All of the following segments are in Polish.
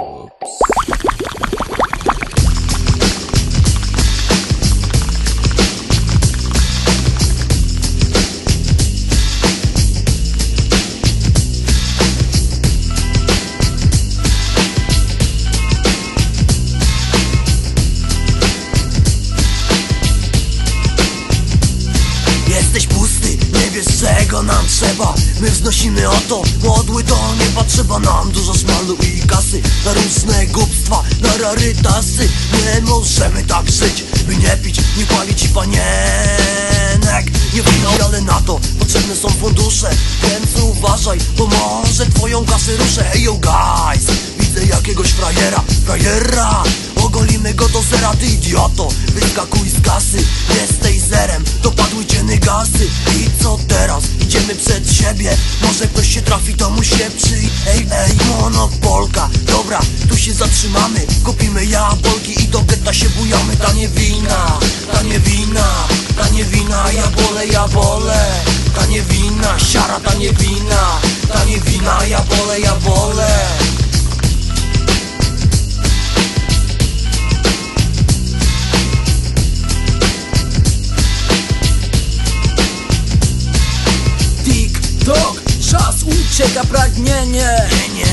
Oops. Czego nam trzeba. My wznosimy o to, modły do nieba Trzeba nam dużo szmalu i kasy. Na różne głupstwa, na rarytasy. Nie możemy tak żyć, by nie pić, nie palić i panienek. Nie wino, ale na to potrzebne są fundusze. Więc uważaj, bo może twoją kasę ruszę. Hey yo guys, widzę jakiegoś frajera, frajera. Ogolimy go do zera, ty idioto. Wyskakuj z kasy, Idziemy przed siebie. Może ktoś się trafi, to mu się przyj... Ej, ej, monopolka. Dobra, tu się zatrzymamy. Kupimy jabłki i do getta się bujamy. Tanie wina, tanie wina Tanie wina, ja bolę, ja bolę Tanie wina, siara, tanie wina. Tanie wina, ja bolę, ja bolę pragnienie.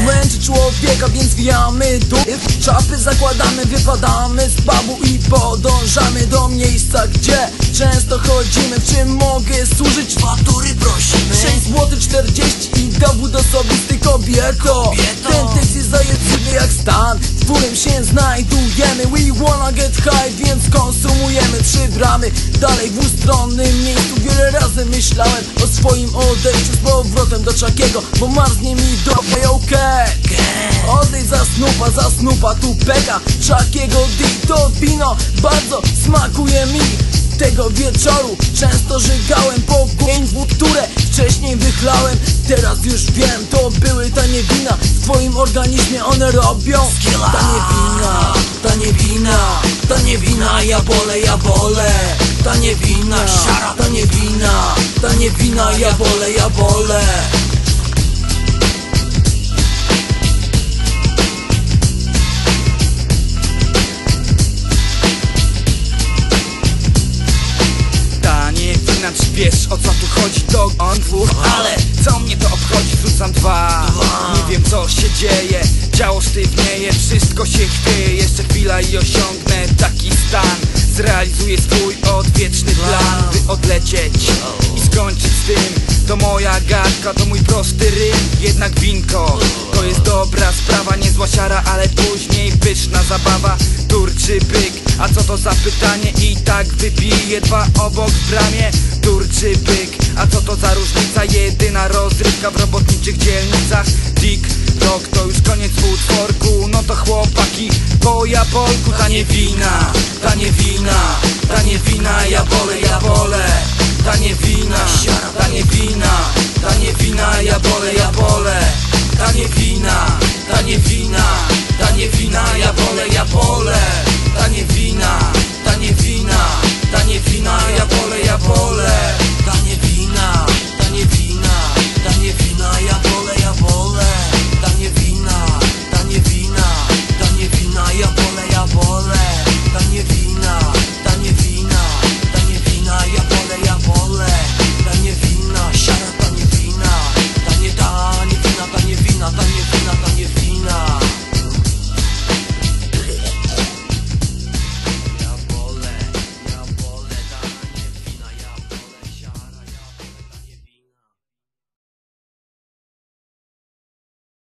Męczy człowieka, więc wijamy tu Czapy zakładamy, wypadamy z pubu i podążamy do miejsca, gdzie często chodzimy. W czym mogę służyć? Fatury prosimy. 6 zł 40 i dowód osobisty kobieto. Kobieto. Ten tekst jest zajęcy jak stan. W którym się znajdujemy. We wanna get high, więc konsumujemy Trzy bramy, dalej w ustronnym miejscu Razy myślałem o swoim odejściu Z powrotem do czakiego, bo marznie mi do okej. Odejdź za snupa, za snupa, tu peka. Czakiego D to wino Bardzo smakuje mi. Tego wieczoru Często żygałem po wód, które wcześniej wychlałem. Teraz już wiem, to były tanie wina. W twoim organizmie one robią Skilla. Tanie wina, tanie wina, tanie wina. Ja bolę, ja bolę Tanie wina, bolę, ja bolę Tanie czy wiesz o co tu chodzi, to on dwóch Ale co mnie to obchodzi, rzucam dwa. Nie wiem co się dzieje, ciało sztywnieje Wszystko się chwieje, jeszcze chwila i osiągnę taki stan. Zrealizuję swój odwieczny plan By odlecieć i skończyć moja gadka, to mój prosty rym Jednak winko, to jest dobra sprawa Niezła siara, ale później pyszna zabawa. Turczy byk, a co to za pytanie? I tak wypiję dwa obok w bramie. Turczy byk, a co to za różnica? Jedyna rozrywka w robotniczych dzielnicach. Dick, Dog, to już koniec utworku. No to chłopaki, po Jabolku Tanie wina, tanie wina, tanie wina. Ja bolę, ja bolę ta nie wina, ta nie wina. Ta nie wina, ja bolę, ja bolę Ta nie wina, ta nie wina.